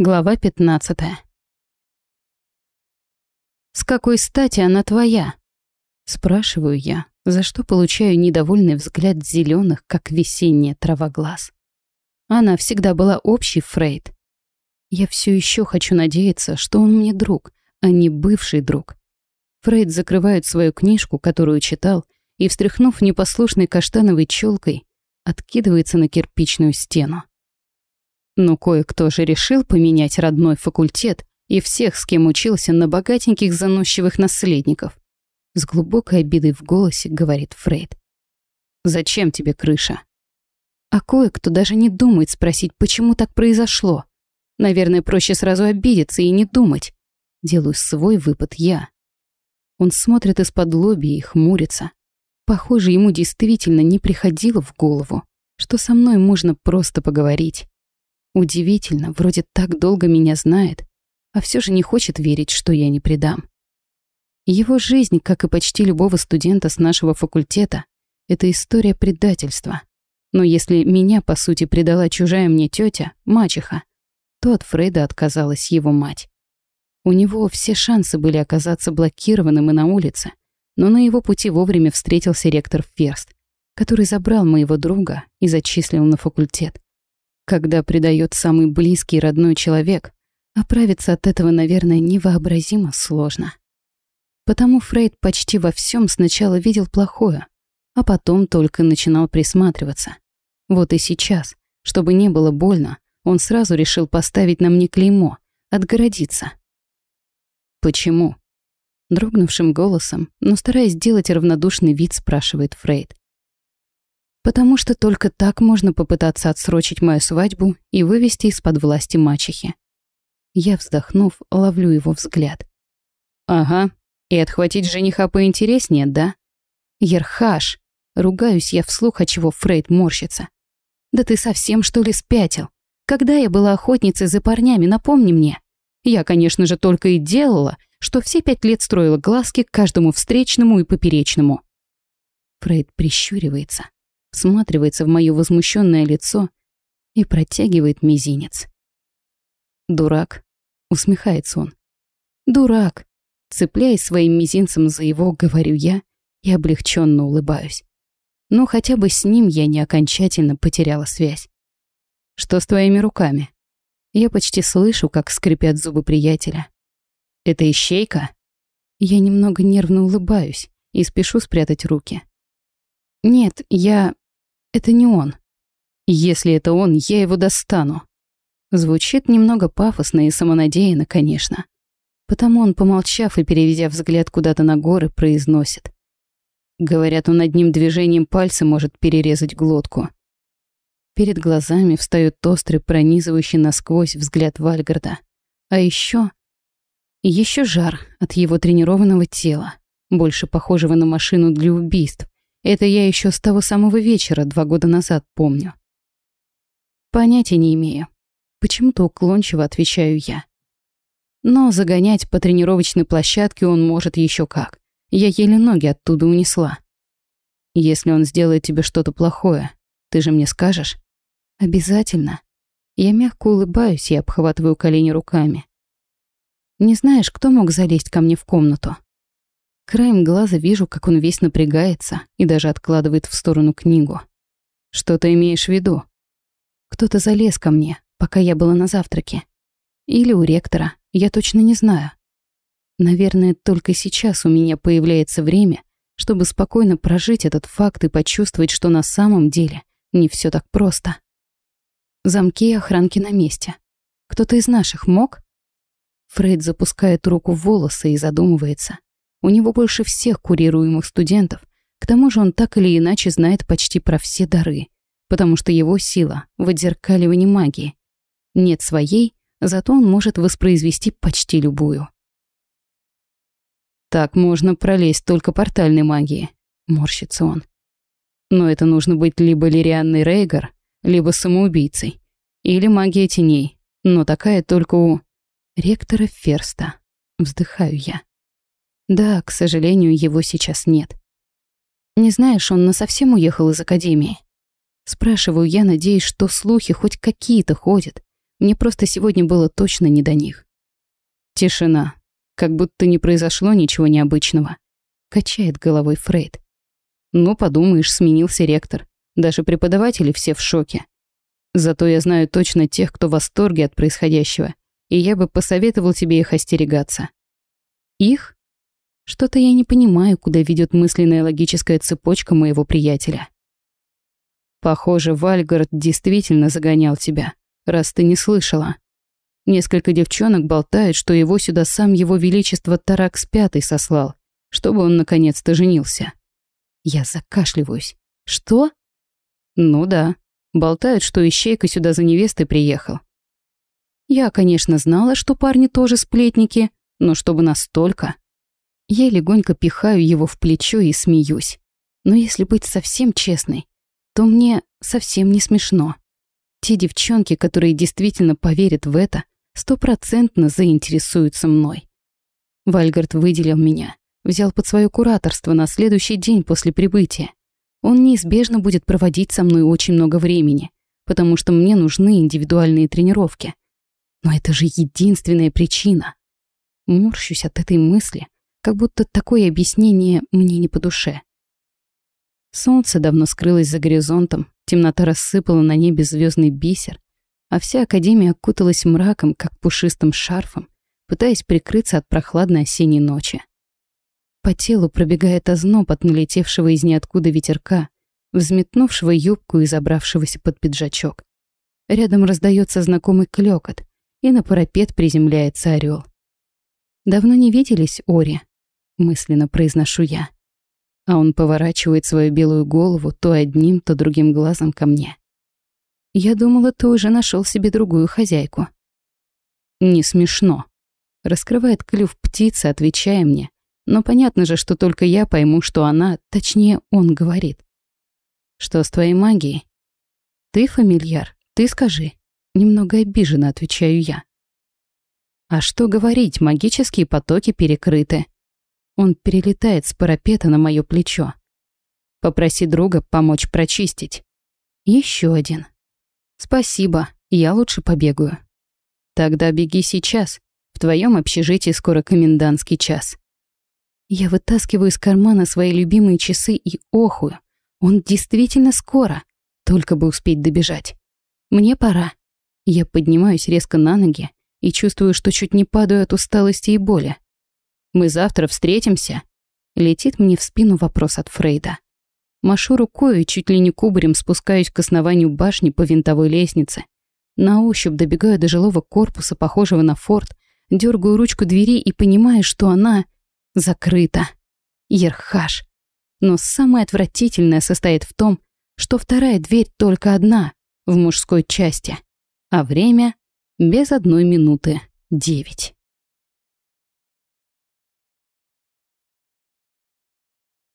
Глава 15. «С какой стати она твоя?» Спрашиваю я, за что получаю недовольный взгляд зеленых, как весенняя трава глаз. Она всегда была общей, Фрейд. Я все еще хочу надеяться, что он мне друг, а не бывший друг. Фрейд закрывает свою книжку, которую читал, и, встряхнув непослушной каштановой челкой, откидывается на кирпичную стену. Но кое-кто же решил поменять родной факультет и всех, с кем учился, на богатеньких заносчивых наследников. С глубокой обидой в голосе говорит Фрейд. «Зачем тебе крыша?» А кое-кто даже не думает спросить, почему так произошло. Наверное, проще сразу обидеться и не думать. Делаю свой выпад я. Он смотрит из-под лоби и хмурится. Похоже, ему действительно не приходило в голову, что со мной можно просто поговорить. Удивительно, вроде так долго меня знает, а все же не хочет верить, что я не предам. Его жизнь, как и почти любого студента с нашего факультета, это история предательства. Но если меня, по сути, предала чужая мне тетя, мачеха, то от Фрейда отказалась его мать. У него все шансы были оказаться блокированным и на улице, но на его пути вовремя встретился ректор Ферст, который забрал моего друга и зачислил на факультет. Когда предает самый близкий родной человек, оправиться от этого, наверное, невообразимо сложно. Потому Фрейд почти во всем сначала видел плохое, а потом только начинал присматриваться. Вот и сейчас, чтобы не было больно, он сразу решил поставить на мне клеймо, отгородиться. «Почему?» Дрогнувшим голосом, но стараясь сделать равнодушный вид, спрашивает Фрейд потому что только так можно попытаться отсрочить мою свадьбу и вывести из-под власти мачехи. Я, вздохнув, ловлю его взгляд. «Ага, и отхватить жениха поинтереснее, да?» «Ерхаш!» Ругаюсь я вслух, от чего Фрейд морщится. «Да ты совсем, что ли, спятил? Когда я была охотницей за парнями, напомни мне. Я, конечно же, только и делала, что все пять лет строила глазки к каждому встречному и поперечному». Фрейд прищуривается всматривается в моё возмущенное лицо и протягивает мизинец. «Дурак», — усмехается он. «Дурак», — цепляясь своим мизинцем за его, говорю я и облегченно улыбаюсь. Но хотя бы с ним я не окончательно потеряла связь. «Что с твоими руками?» Я почти слышу, как скрипят зубы приятеля. «Это ищейка?» Я немного нервно улыбаюсь и спешу спрятать руки. «Нет, я... Это не он. Если это он, я его достану». Звучит немного пафосно и самонадеянно, конечно. Потому он, помолчав и переведя взгляд куда-то на горы, произносит. Говорят, он одним движением пальца может перерезать глотку. Перед глазами встает острый, пронизывающий насквозь взгляд Вальгарда. А еще, еще жар от его тренированного тела, больше похожего на машину для убийств, это я еще с того самого вечера два года назад помню. Понятия не имею. Почему-то уклончиво отвечаю я. Но загонять по тренировочной площадке он может еще как. Я еле ноги оттуда унесла. Если он сделает тебе что-то плохое, ты же мне скажешь? Обязательно. Я мягко улыбаюсь и обхватываю колени руками. Не знаешь, кто мог залезть ко мне в комнату? Краем глаза вижу, как он весь напрягается и даже откладывает в сторону книгу. Что ты имеешь в виду? Кто-то залез ко мне, пока я была на завтраке. Или у ректора, я точно не знаю. Наверное, только сейчас у меня появляется время, чтобы спокойно прожить этот факт и почувствовать, что на самом деле не все так просто. Замки и охранки на месте. Кто-то из наших мог? Фрейд запускает руку в волосы и задумывается. У него больше всех курируемых студентов. К тому же он так или иначе знает почти про все дары, потому что его сила в отзеркаливании магии. Нет своей, зато он может воспроизвести почти любую. «Так можно пролезть только портальной магией», — морщится он. «Но это нужно быть либо Лирианной Рейгар, либо самоубийцей, или магия теней, но такая только у ректора Ферста», — вздыхаю я. Да, к сожалению, его сейчас нет. Не знаешь, он насовсем уехал из академии? Спрашиваю я, надеясь, что слухи хоть какие-то ходят. Мне просто сегодня было точно не до них. Тишина. Как будто не произошло ничего необычного. Качает головой Фрейд. Ну, подумаешь, сменился ректор. Даже преподаватели все в шоке. Зато я знаю точно тех, кто в восторге от происходящего, и я бы посоветовал тебе их остерегаться. Их? Что-то я не понимаю, куда ведет мысленная логическая цепочка моего приятеля. Похоже, Вальгард действительно загонял тебя, раз ты не слышала. Несколько девчонок болтают, что его сюда сам его величество Таракс Пятый сослал, чтобы он наконец-то женился. Я закашливаюсь. Что? Ну да. Болтают, что Ищейка сюда за невестой приехал. Я, конечно, знала, что парни тоже сплетники, но чтобы настолько. Я легонько пихаю его в плечо и смеюсь. Но если быть совсем честной, то мне совсем не смешно. Те девчонки, которые действительно поверят в это, стопроцентно заинтересуются мной. Вальгард выделил меня, взял под свое кураторство на следующий день после прибытия. Он неизбежно будет проводить со мной очень много времени, потому что мне нужны индивидуальные тренировки. Но это же единственная причина. Морщусь от этой мысли, как будто такое объяснение мне не по душе. Солнце давно скрылось за горизонтом, темнота рассыпала на небе звездный бисер, а вся Академия окуталась мраком, как пушистым шарфом, пытаясь прикрыться от прохладной осенней ночи. По телу пробегает озноб от налетевшего из ниоткуда ветерка, взметнувшего юбку и забравшегося под пиджачок. Рядом раздается знакомый клёкот, и на парапет приземляется орел. «Давно не виделись, Ори?» — мысленно произношу я. А он поворачивает свою белую голову то одним, то другим глазом ко мне. «Я думала, ты уже нашел себе другую хозяйку». «Не смешно», — раскрывает клюв птицы, отвечая мне, но понятно же, что только я пойму, что она, точнее, он говорит. Что с твоей магией? Ты фамильяр, ты скажи. Немного обиженно отвечаю я. А что говорить, магические потоки перекрыты. Он перелетает с парапета на мое плечо. Попроси друга помочь прочистить. Еще один. Спасибо, я лучше побегаю. Тогда беги сейчас. В твоем общежитии скоро комендантский час. Я вытаскиваю из кармана свои любимые часы и охую. Он действительно скоро. Только бы успеть добежать. Мне пора. Я поднимаюсь резко на ноги и чувствую, что чуть не падаю от усталости и боли. «Мы завтра встретимся?» Летит мне в спину вопрос от Фрейда. Машу рукой и чуть ли не кубарем спускаюсь к основанию башни по винтовой лестнице. На ощупь добегаю до жилого корпуса, похожего на форт, дергаю ручку двери и понимаю, что она Закрыто. Ерхаш. Но самое отвратительное состоит в том, что вторая дверь только одна, в мужской части, а время без одной минуты девять.